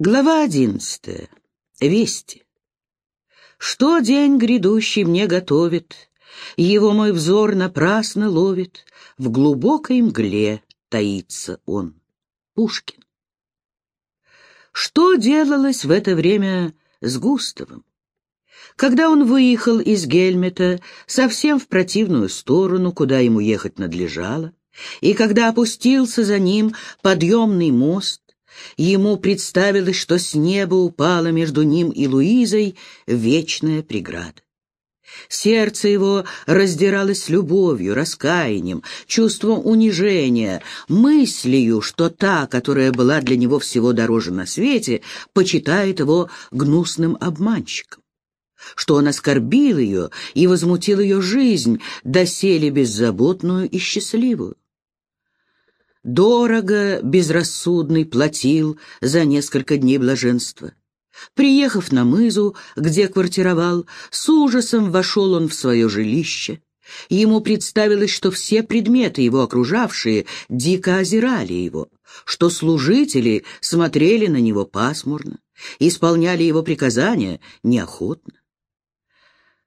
Глава одиннадцатая. Вести. Что день грядущий мне готовит, Его мой взор напрасно ловит, В глубокой мгле таится он. Пушкин. Что делалось в это время с Густавом? Когда он выехал из Гельмета совсем в противную сторону, куда ему ехать надлежало, и когда опустился за ним подъемный мост, Ему представилось, что с неба упала между ним и Луизой вечная преграда. Сердце его раздиралось любовью, раскаянием, чувством унижения, мыслью, что та, которая была для него всего дороже на свете, почитает его гнусным обманщиком что он оскорбил ее и возмутил ее жизнь, доселе беззаботную и счастливую. Дорого безрассудный платил за несколько дней блаженства. Приехав на мызу, где квартировал, с ужасом вошел он в свое жилище. Ему представилось, что все предметы, его окружавшие, дико озирали его, что служители смотрели на него пасмурно, исполняли его приказания неохотно.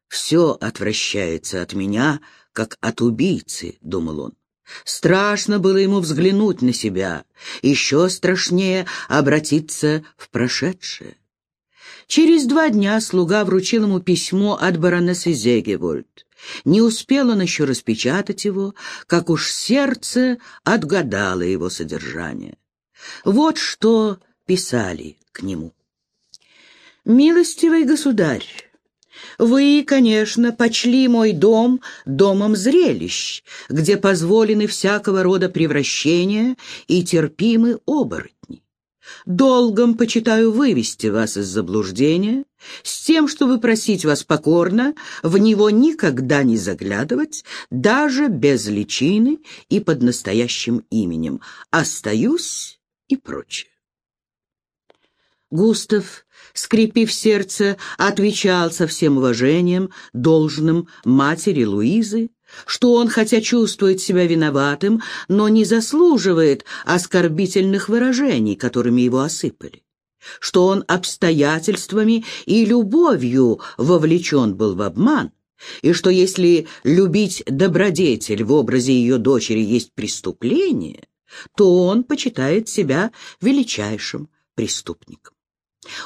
«Все отвращается от меня, как от убийцы», — думал он. Страшно было ему взглянуть на себя, еще страшнее обратиться в прошедшее. Через два дня слуга вручил ему письмо от баронессы Зегевольд. Не успел он еще распечатать его, как уж сердце отгадало его содержание. Вот что писали к нему. «Милостивый государь, вы, конечно, почли мой дом домом зрелищ, где позволены всякого рода превращения и терпимы оборотни. Долгом почитаю вывести вас из заблуждения, с тем, чтобы просить вас покорно в него никогда не заглядывать, даже без личины и под настоящим именем. Остаюсь и прочее. Густав скрипив сердце, отвечал со всем уважением, должным матери Луизы, что он, хотя чувствует себя виноватым, но не заслуживает оскорбительных выражений, которыми его осыпали, что он обстоятельствами и любовью вовлечен был в обман, и что если любить добродетель в образе ее дочери есть преступление, то он почитает себя величайшим преступником.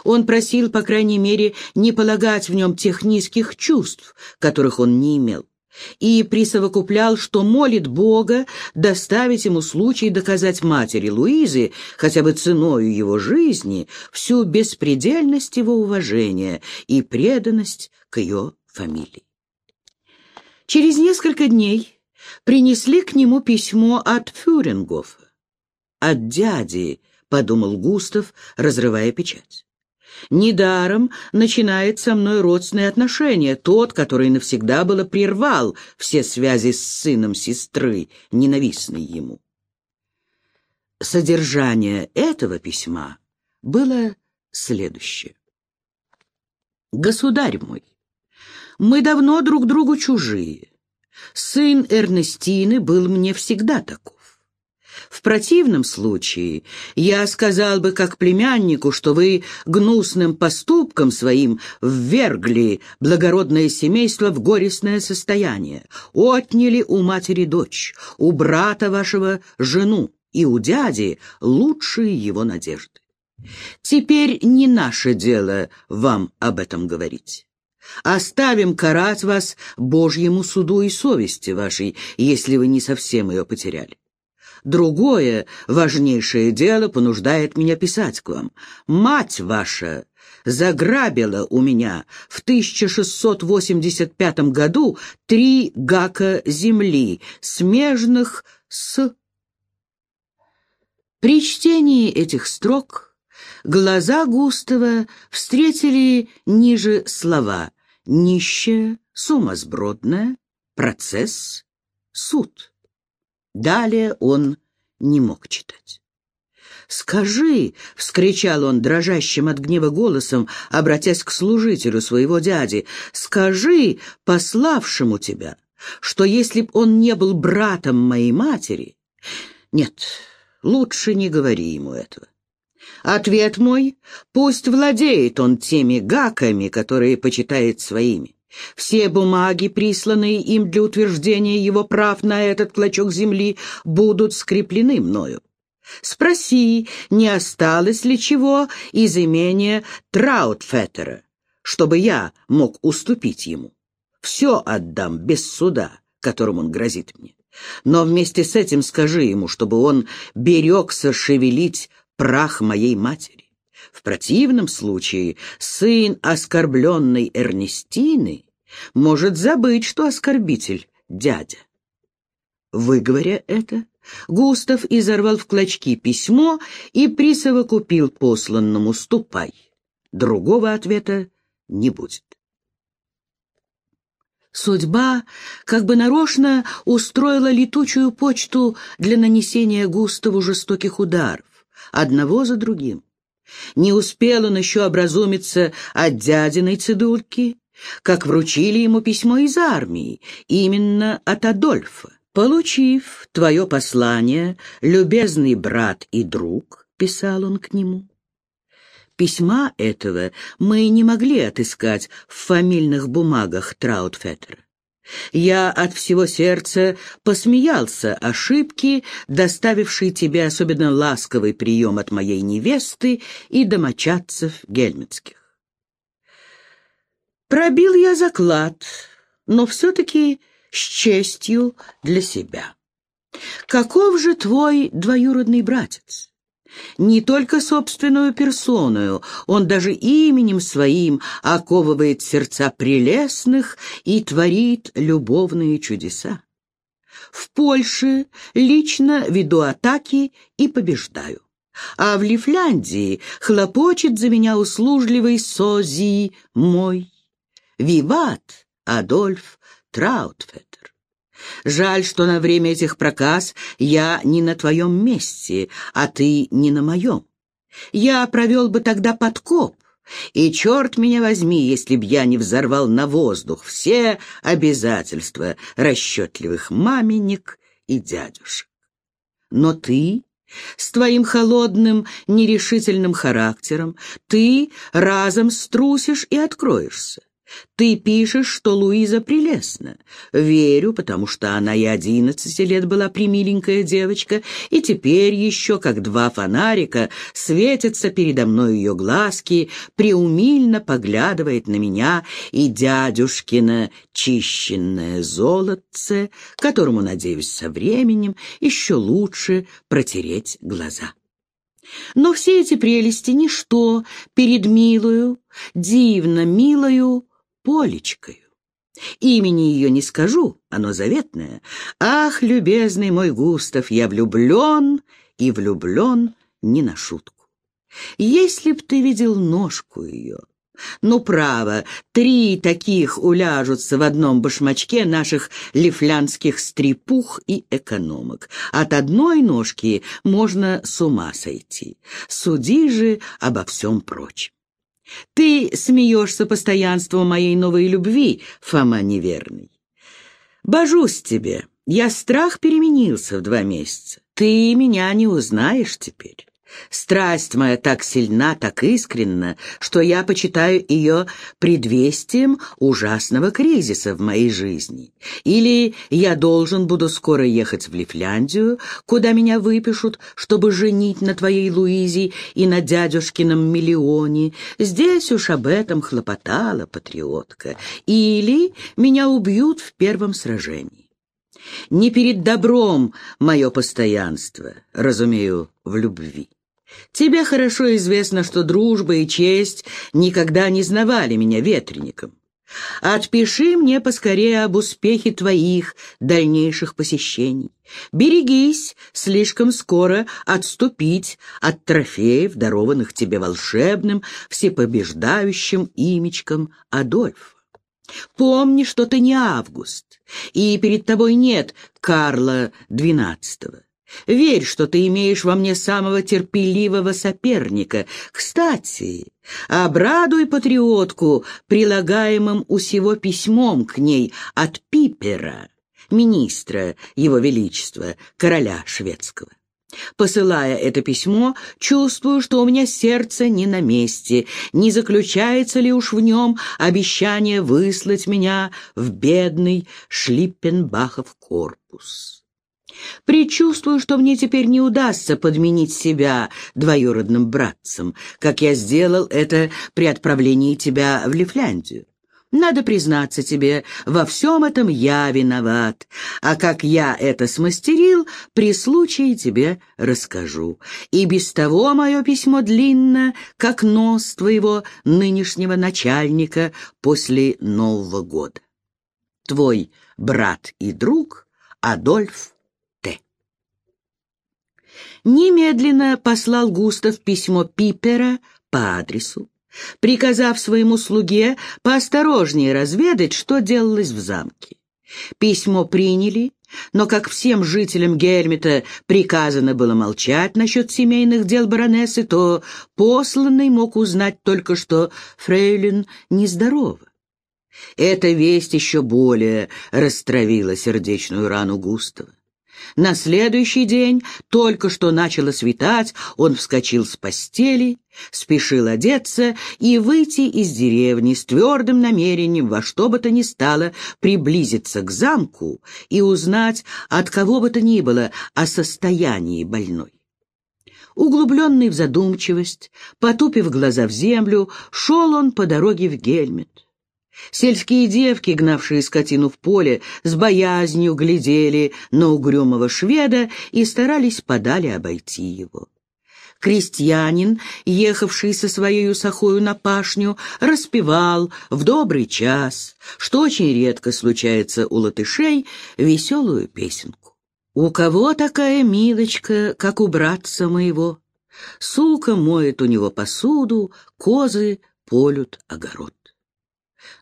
Он просил, по крайней мере, не полагать в нем тех низких чувств, которых он не имел, и присовокуплял, что молит Бога доставить ему случай доказать матери Луизы, хотя бы ценою его жизни, всю беспредельность его уважения и преданность к ее фамилии. Через несколько дней принесли к нему письмо от Фюрингофа. «От дяди», — подумал Густав, разрывая печать. Недаром начинает со мной родственные отношения, тот, который навсегда было прервал все связи с сыном сестры, ненавистной ему. Содержание этого письма было следующее. «Государь мой, мы давно друг другу чужие. Сын Эрнестины был мне всегда такой. В противном случае я сказал бы как племяннику, что вы гнусным поступком своим ввергли благородное семейство в горестное состояние, отняли у матери дочь, у брата вашего жену и у дяди лучшие его надежды. Теперь не наше дело вам об этом говорить. Оставим карать вас Божьему суду и совести вашей, если вы не совсем ее потеряли. Другое, важнейшее дело понуждает меня писать к вам. Мать ваша заграбила у меня в 1685 году три гака земли, смежных с... При чтении этих строк глаза Густава встретили ниже слова «нищая», «сумасбродная», «процесс», «суд». Далее он не мог читать. «Скажи!» — вскричал он дрожащим от гнева голосом, обратясь к служителю своего дяди, «скажи пославшему тебя, что если б он не был братом моей матери...» «Нет, лучше не говори ему этого. Ответ мой — пусть владеет он теми гаками, которые почитает своими. Все бумаги, присланные им для утверждения его прав на этот клочок земли, будут скреплены мною. Спроси, не осталось ли чего из имения Траутфеттера, чтобы я мог уступить ему. Все отдам без суда, которым он грозит мне. Но вместе с этим скажи ему, чтобы он берегся шевелить прах моей матери. В противном случае сын оскорбленной Эрнестины может забыть, что оскорбитель — дядя. Выговоря это, Густав изорвал в клочки письмо и присовокупил посланному «ступай». Другого ответа не будет. Судьба как бы нарочно устроила летучую почту для нанесения Густаву жестоких ударов, одного за другим. Не успел он еще образумиться от дядиной цедульки, как вручили ему письмо из армии, именно от Адольфа. «Получив твое послание, любезный брат и друг», — писал он к нему, Письма этого мы не могли отыскать в фамильных бумагах Траутфеттера. Я от всего сердца посмеялся ошибки, доставившей тебе особенно ласковый прием от моей невесты и домочадцев гельмитских. Пробил я заклад, но все-таки с честью для себя. Каков же твой двоюродный братец? Не только собственную персоною, он даже именем своим оковывает сердца прелестных и творит любовные чудеса. В Польше лично веду атаки и побеждаю. А в Лифляндии хлопочет за меня услужливый Сози мой. Виват Адольф Траутфеттер. Жаль, что на время этих проказ я не на твоем месте, а ты не на моем. Я провел бы тогда подкоп, и черт меня возьми, если б я не взорвал на воздух все обязательства расчетливых маменек и дядюшек. Но ты с твоим холодным, нерешительным характером, ты разом струсишь и откроешься. Ты пишешь, что Луиза прелестна. Верю, потому что она и одиннадцати лет была примиленькая девочка, и теперь еще, как два фонарика, светятся передо мной ее глазки, преумильно поглядывает на меня и дядюшкино чищенное золотце, которому, надеюсь, со временем еще лучше протереть глаза. Но все эти прелести — ничто перед милую, дивно милою Полечкою. Имени ее не скажу, оно заветное. Ах, любезный мой Густав, я влюблен и влюблен не на шутку. Если б ты видел ножку ее, ну, право, три таких уляжутся в одном башмачке наших лифлянских стрепух и экономок. От одной ножки можно с ума сойти. Суди же обо всем прочем. Ты смеешься постоянству моей новой любви, Фома неверный. Божусь тебе, я страх переменился в два месяца. Ты меня не узнаешь теперь. Страсть моя так сильна, так искренна, что я почитаю ее предвестием ужасного кризиса в моей жизни. Или я должен буду скоро ехать в Лифляндию, куда меня выпишут, чтобы женить на твоей Луизе и на дядюшкином миллионе. Здесь уж об этом хлопотала патриотка. Или меня убьют в первом сражении. Не перед добром мое постоянство, разумею, в любви. Тебе хорошо известно, что дружба и честь никогда не знавали меня ветреником. Отпиши мне поскорее об успехе твоих дальнейших посещений. Берегись слишком скоро отступить от трофеев, дарованных тебе волшебным, всепобеждающим имечком Адольфа. Помни, что ты не Август, и перед тобой нет Карла XII. Верь, что ты имеешь во мне самого терпеливого соперника. Кстати, обрадуй патриотку прилагаемым у сего письмом к ней от Пипера, министра Его Величества, короля шведского. Посылая это письмо, чувствую, что у меня сердце не на месте, не заключается ли уж в нем обещание выслать меня в бедный Шлиппенбахов корпус. Предчувствую, что мне теперь не удастся подменить себя двоюродным братцем, как я сделал это при отправлении тебя в Лифляндию. Надо признаться тебе, во всем этом я виноват, а как я это смастерил, при случае тебе расскажу. И без того мое письмо длинно, как нос твоего нынешнего начальника после Нового года. Твой брат и друг Адольф Т. Немедленно послал Густав письмо Пипера по адресу, приказав своему слуге поосторожнее разведать, что делалось в замке. Письмо приняли, но, как всем жителям Гельмета приказано было молчать насчет семейных дел баронессы, то посланный мог узнать только, что фрейлин нездорова. Эта весть еще более растравила сердечную рану Густава. На следующий день, только что начало светать, он вскочил с постели, спешил одеться и выйти из деревни с твердым намерением во что бы то ни стало приблизиться к замку и узнать от кого бы то ни было о состоянии больной. Углубленный в задумчивость, потупив глаза в землю, шел он по дороге в Гельмет. Сельские девки, гнавшие скотину в поле, с боязнью глядели на угрюмого шведа и старались подали обойти его. Крестьянин, ехавший со своей сахою на пашню, распевал в добрый час, что очень редко случается у латышей, веселую песенку. «У кого такая милочка, как у братца моего? Сука моет у него посуду, козы полют огород»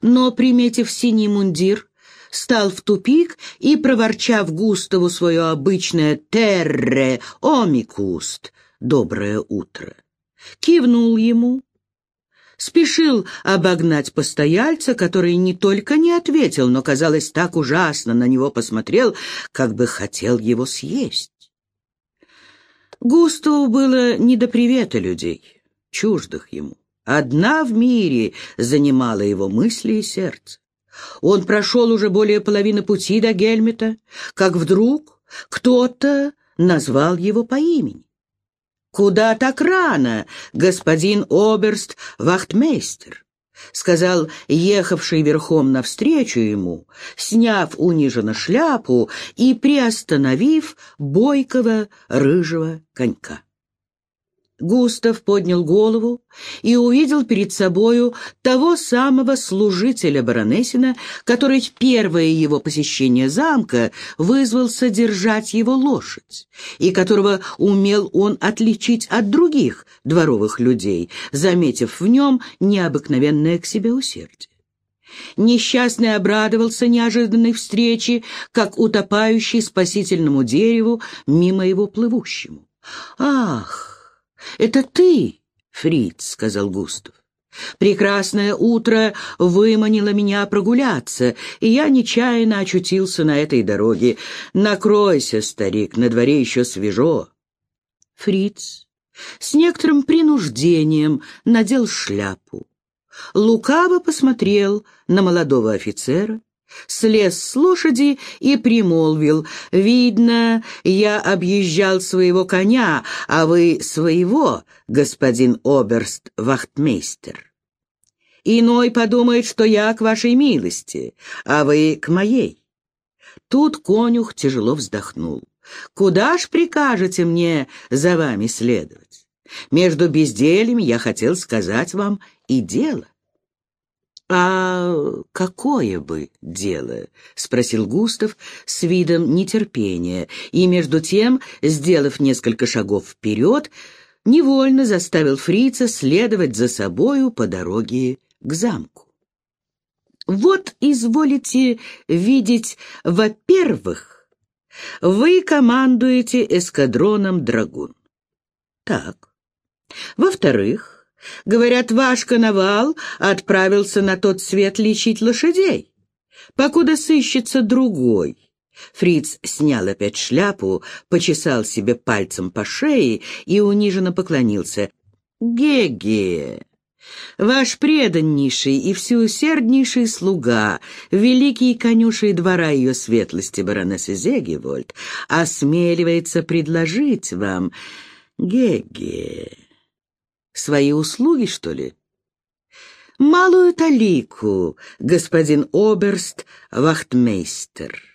но, приметив синий мундир, стал в тупик и, проворчав Густаву свое обычное «терре омикуст» — «доброе утро», кивнул ему, спешил обогнать постояльца, который не только не ответил, но, казалось, так ужасно на него посмотрел, как бы хотел его съесть. Густаву было не до привета людей, чуждых ему. Одна в мире занимала его мысли и сердце. Он прошел уже более половины пути до Гельмета, как вдруг кто-то назвал его по имени. «Куда так рано, господин Оберст Вахтмейстер?» — сказал ехавший верхом навстречу ему, сняв униженно шляпу и приостановив бойкого рыжего конька. Густав поднял голову и увидел перед собою того самого служителя баронессина, который в первое его посещение замка вызвал содержать его лошадь, и которого умел он отличить от других дворовых людей, заметив в нем необыкновенное к себе усердие. Несчастный обрадовался неожиданной встрече, как утопающий спасительному дереву мимо его плывущему. «Ах!» «Это ты, Фриц», — сказал Густав. «Прекрасное утро выманило меня прогуляться, и я нечаянно очутился на этой дороге. Накройся, старик, на дворе еще свежо». Фриц с некоторым принуждением надел шляпу. Лукаво посмотрел на молодого офицера, слез с лошади и примолвил, «Видно, я объезжал своего коня, а вы своего, господин оберст-вахтмейстер. Иной подумает, что я к вашей милости, а вы к моей». Тут конюх тяжело вздохнул. «Куда ж прикажете мне за вами следовать? Между бездельем я хотел сказать вам и дело». «А какое бы дело?» — спросил Густав с видом нетерпения, и, между тем, сделав несколько шагов вперед, невольно заставил фрица следовать за собою по дороге к замку. «Вот изволите видеть, во-первых, вы командуете эскадроном «Драгун». Так. Во-вторых, Говорят, ваш коновал отправился на тот свет лечить лошадей. Покуда сыщется другой, Фриц снял опять шляпу, почесал себе пальцем по шее и униженно поклонился. «Геге, ваш преданнейший и всеусерднейший слуга, великий конюший двора ее светлости баронессы Зегевольд, осмеливается предложить вам, Геге, свои услуги, что ли?» «Малую талику, господин Оберст Вахтмейстер»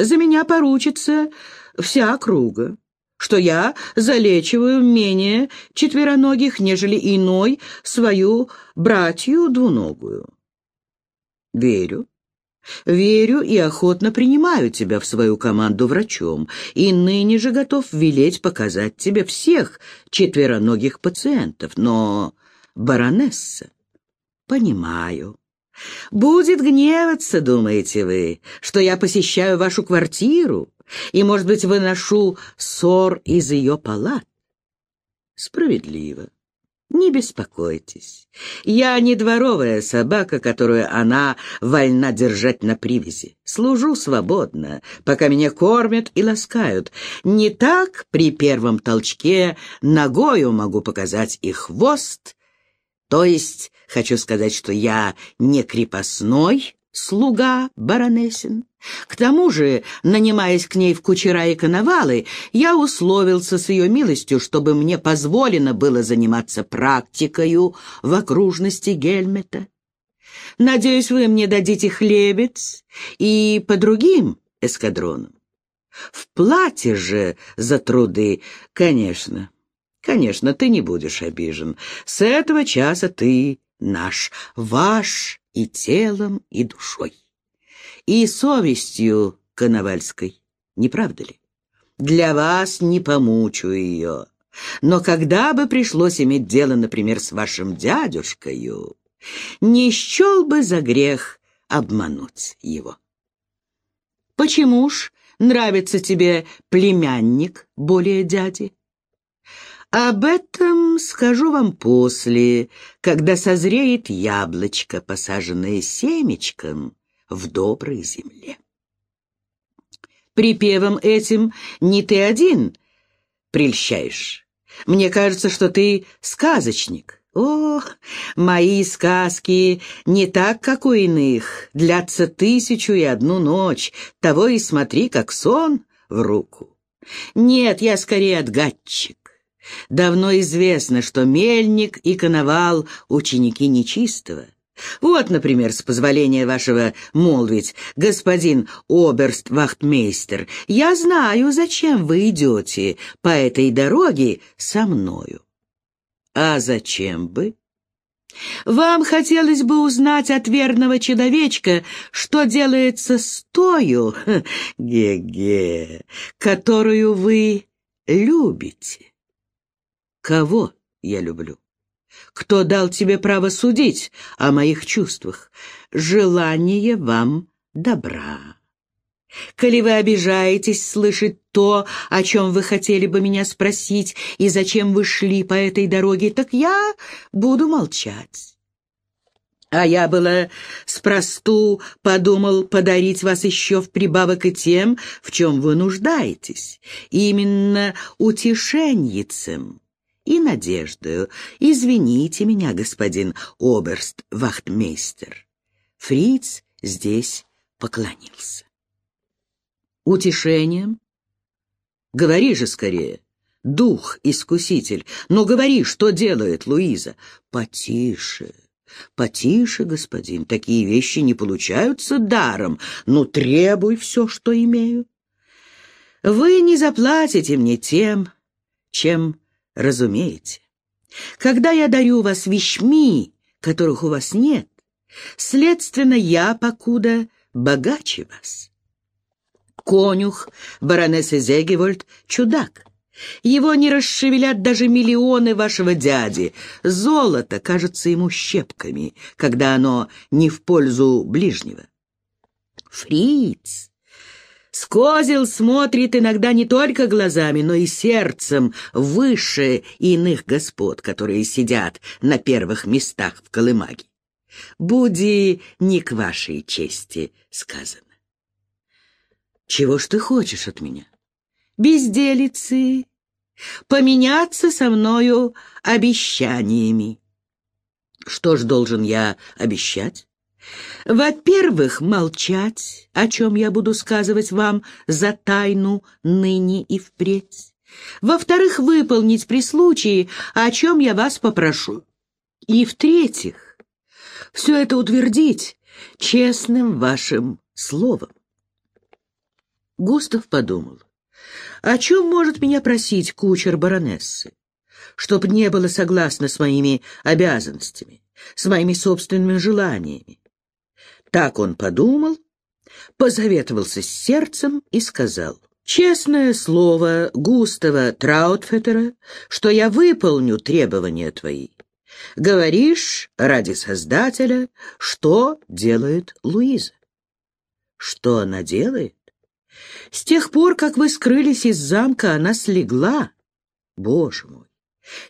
за меня поручится вся округа, что я залечиваю менее четвероногих, нежели иной свою братью двуногую. Верю. Верю и охотно принимаю тебя в свою команду врачом, и ныне же готов велеть показать тебе всех четвероногих пациентов. Но, баронесса, понимаю, Будет гневаться, думаете вы, что я посещаю вашу квартиру и, может быть, выношу ссор из ее палат? Справедливо. Не беспокойтесь. Я не дворовая собака, которую она вольна держать на привязи. Служу свободно, пока меня кормят и ласкают. Не так при первом толчке ногою могу показать и хвост, то есть, хочу сказать, что я не крепостной слуга баронессин. К тому же, нанимаясь к ней в кучера и коновалы, я условился с ее милостью, чтобы мне позволено было заниматься практикою в окружности Гельмета. Надеюсь, вы мне дадите хлебец и по другим эскадронам. В плате же за труды, конечно, Конечно, ты не будешь обижен. С этого часа ты наш, ваш и телом, и душой. И совестью Коновальской, не правда ли? Для вас не помучу ее. Но когда бы пришлось иметь дело, например, с вашим дядюшкою, не счел бы за грех обмануть его. Почему ж нравится тебе племянник более дяди? Об этом скажу вам после, когда созреет яблочко, посаженное семечком в доброй земле. Припевом этим не ты один прельщаешь. Мне кажется, что ты сказочник. О, мои сказки не так, как у иных, длятся тысячу и одну ночь, того и смотри, как сон в руку. Нет, я скорее отгадчик. Давно известно, что мельник и коновал — ученики нечистого. Вот, например, с позволения вашего молвить, господин оберст-вахтмейстер, я знаю, зачем вы идете по этой дороге со мною. А зачем бы? Вам хотелось бы узнать от верного человечка, что делается с тою, ге-ге, которую вы любите. Кого я люблю? Кто дал тебе право судить о моих чувствах? Желание вам добра. Коли вы обижаетесь слышать то, о чем вы хотели бы меня спросить, и зачем вы шли по этой дороге, так я буду молчать. А я было спросту подумал подарить вас еще в прибавок и тем, в чем вы нуждаетесь, именно утешеньицем и надеждою. «Извините меня, господин оберст-вахтмейстер». Фриц здесь поклонился. «Утешением? Говори же скорее, дух-искуситель, но говори, что делает Луиза. Потише». «Потише, господин, такие вещи не получаются даром, но требуй все, что имею. Вы не заплатите мне тем, чем разумеете. Когда я дарю вас вещми, которых у вас нет, следственно, я, покуда, богаче вас. Конюх баронессы Зегевольд — чудак. Его не расшевелят даже миллионы вашего дяди. Золото кажется ему щепками, когда оно не в пользу ближнего. Фриц Скозел смотрит иногда не только глазами, но и сердцем выше иных господ, которые сидят на первых местах в Колымаге. Буди не к вашей чести сказано. Чего ж ты хочешь от меня? Безделицы, поменяться со мною обещаниями. Что ж должен я обещать? Во-первых, молчать, о чем я буду сказывать вам за тайну ныне и впредь. Во-вторых, выполнить при случае, о чем я вас попрошу. И в-третьих, все это утвердить честным вашим словом. Густав подумал, о чем может меня просить кучер баронессы, чтоб не было согласно с моими обязанностями, с моими собственными желаниями. Так он подумал, позаветовался с сердцем и сказал, «Честное слово Густава Траутфеттера, что я выполню требования твои. Говоришь ради Создателя, что делает Луиза?» «Что она делает?» С тех пор, как вы скрылись из замка, она слегла. Боже мой!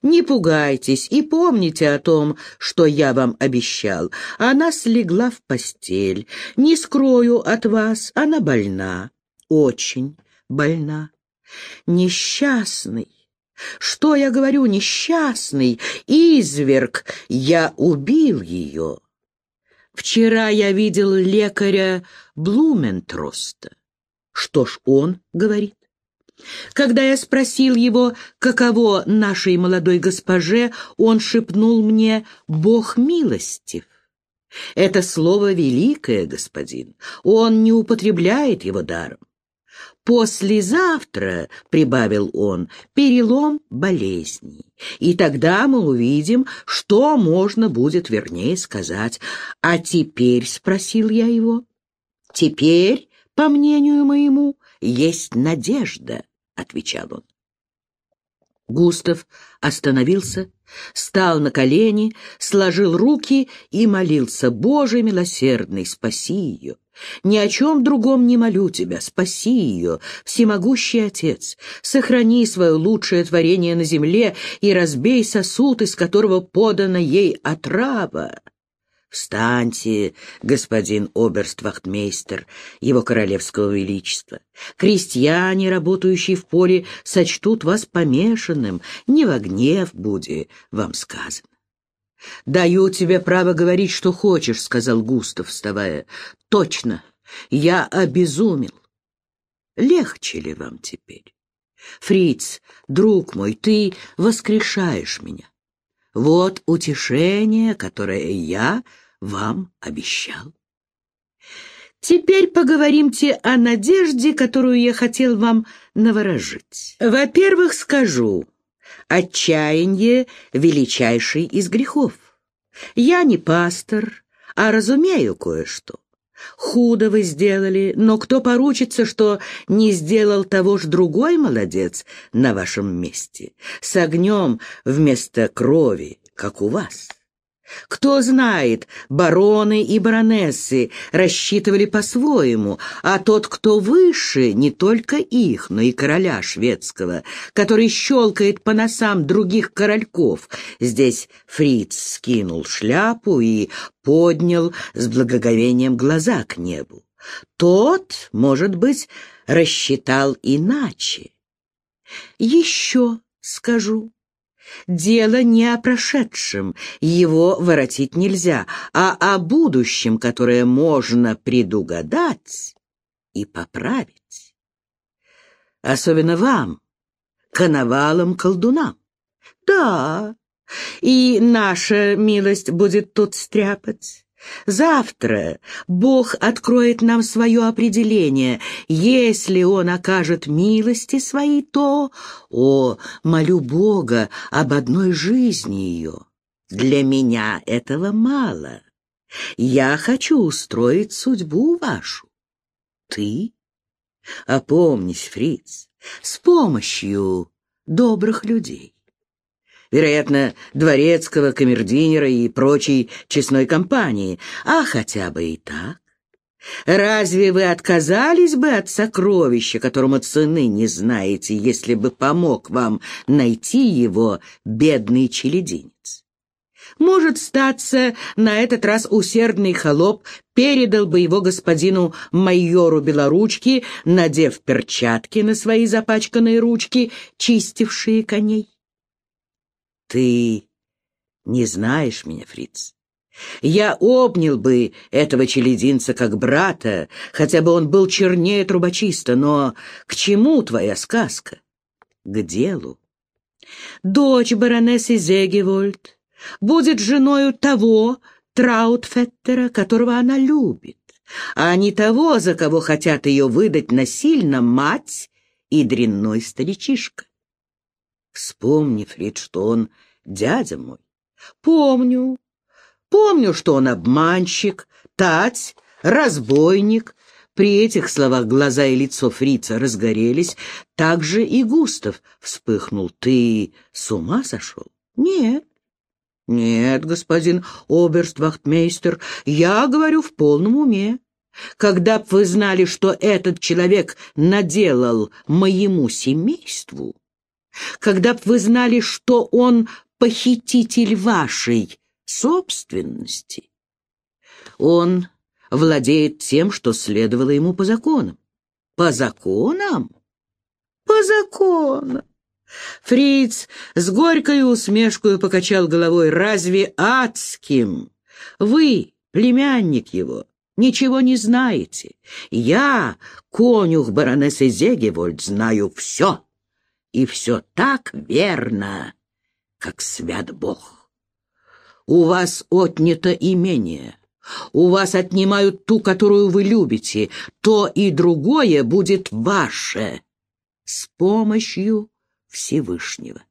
Не пугайтесь и помните о том, что я вам обещал. Она слегла в постель. Не скрою от вас, она больна. Очень больна. Несчастный. Что я говорю, несчастный? Изверг. Я убил ее. Вчера я видел лекаря Блументроста. Что ж он говорит? Когда я спросил его, каково нашей молодой госпоже, он шепнул мне «Бог милостив». Это слово великое, господин, он не употребляет его даром. «Послезавтра», — прибавил он, — «перелом болезней, и тогда мы увидим, что можно будет вернее сказать. А теперь, — спросил я его, — теперь по мнению моему, есть надежда, — отвечал он. Густав остановился, стал на колени, сложил руки и молился, «Боже милосердный, спаси ее! Ни о чем другом не молю тебя, спаси ее, всемогущий Отец, сохрани свое лучшее творение на земле и разбей сосуд, из которого подана ей отрава». «Встаньте, господин оберствахтмейстер, его королевского величества. Крестьяне, работающие в поле, сочтут вас помешанным, не во гнев буди, вам сказано». «Даю тебе право говорить, что хочешь», — сказал Густав, вставая. «Точно, я обезумел. Легче ли вам теперь? Фриц, друг мой, ты воскрешаешь меня. Вот утешение, которое я вам обещал. Теперь поговоримте о надежде, которую я хотел вам наворожить. Во-первых, скажу, отчаяние — величайший из грехов. Я не пастор, а разумею кое-что. Худо вы сделали, но кто поручится, что не сделал того ж другой молодец на вашем месте, с огнем вместо крови, как у вас? Кто знает, бароны и баронессы рассчитывали по-своему, а тот, кто выше, не только их, но и короля шведского, который щелкает по носам других корольков. Здесь Фриц скинул шляпу и поднял с благоговением глаза к небу. Тот, может быть, рассчитал иначе. Еще скажу. Дело не о прошедшем, его воротить нельзя, а о будущем, которое можно предугадать и поправить. Особенно вам, коновалам-колдунам. Да, и наша милость будет тут стряпать. Завтра Бог откроет нам свое определение. Если Он окажет милости свои, то... О, молю Бога об одной жизни ее. Для меня этого мало. Я хочу устроить судьбу вашу. Ты? Опомнись, Фриц, с помощью добрых людей вероятно, дворецкого, камердинера и прочей честной компании, а хотя бы и так. Разве вы отказались бы от сокровища, которому цены не знаете, если бы помог вам найти его бедный челединец? Может, статься, на этот раз усердный холоп передал бы его господину майору Белоручки, надев перчатки на свои запачканные ручки, чистившие коней. Ты не знаешь меня, фриц. Я обнял бы этого челединца как брата, хотя бы он был чернее трубочиста, но к чему твоя сказка? К делу. Дочь баронессы Зегевольд будет женою того Траутфеттера, которого она любит, а не того, за кого хотят ее выдать насильно мать и дрянной старичишка. Вспомни, Фрид, что он дядя мой. Помню. Помню, что он обманщик, тать, разбойник. При этих словах глаза и лицо фрица разгорелись. Так же и Густав вспыхнул. Ты с ума сошел? Нет. Нет, господин оберствахтмейстер, я говорю в полном уме. Когда б вы знали, что этот человек наделал моему семейству, когда б вы знали, что он похититель вашей собственности. Он владеет тем, что следовало ему по законам. По законам? По законам. Фриц с горькой усмешкой покачал головой. «Разве адским? Вы, племянник его, ничего не знаете. Я, конюх баронессы Зегевольд, знаю все. И все так верно, как свят Бог. У вас отнято имение, у вас отнимают ту, которую вы любите, то и другое будет ваше с помощью Всевышнего.